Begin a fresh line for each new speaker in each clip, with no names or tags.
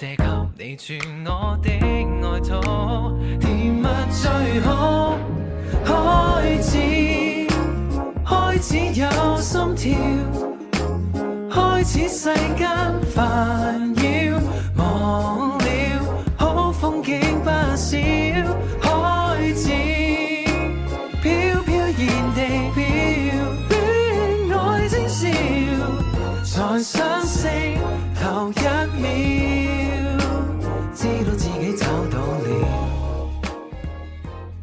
借给你穿我的外套，甜蜜最好。開始，開始有心跳，開始世间煩擾，忘了好風景不少。开始飄飄然地飄，愛輕笑，才相识頭一秒。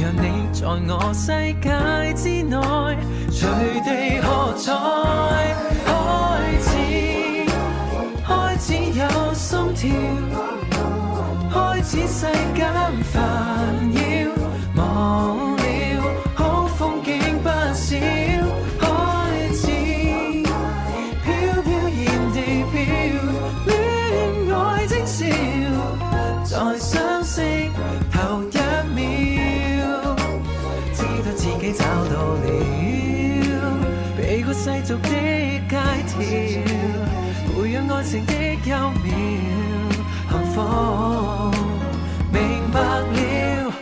让你在我世界之内，随地喝彩。开始，开始有心跳，开始世间烦扰。忘。静的一秒，幸福明白了。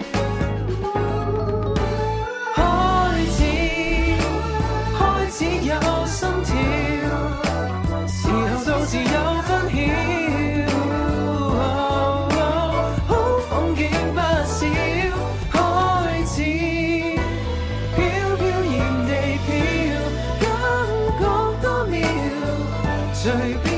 开始，开始有心跳，时候到时有分晓。好风景不少，开始飘飘然地飘，感觉多妙，随便。